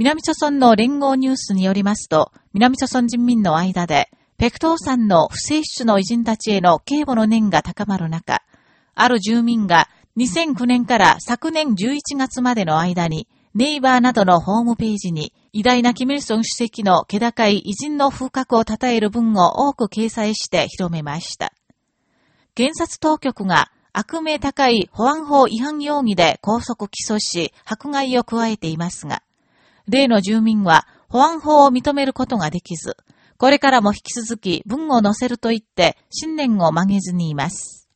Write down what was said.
南朝村の連合ニュースによりますと、南朝村人民の間で、ペクトーさんの不正出の偉人たちへの警護の念が高まる中、ある住民が2009年から昨年11月までの間に、ネイバーなどのホームページに、偉大なキミルソン主席の気高い偉人の風格を称える文を多く掲載して広めました。検察当局が悪名高い保安法違反容疑で拘束起訴し、迫害を加えていますが、例の住民は保安法を認めることができず、これからも引き続き文を載せると言って信念を曲げずにいます。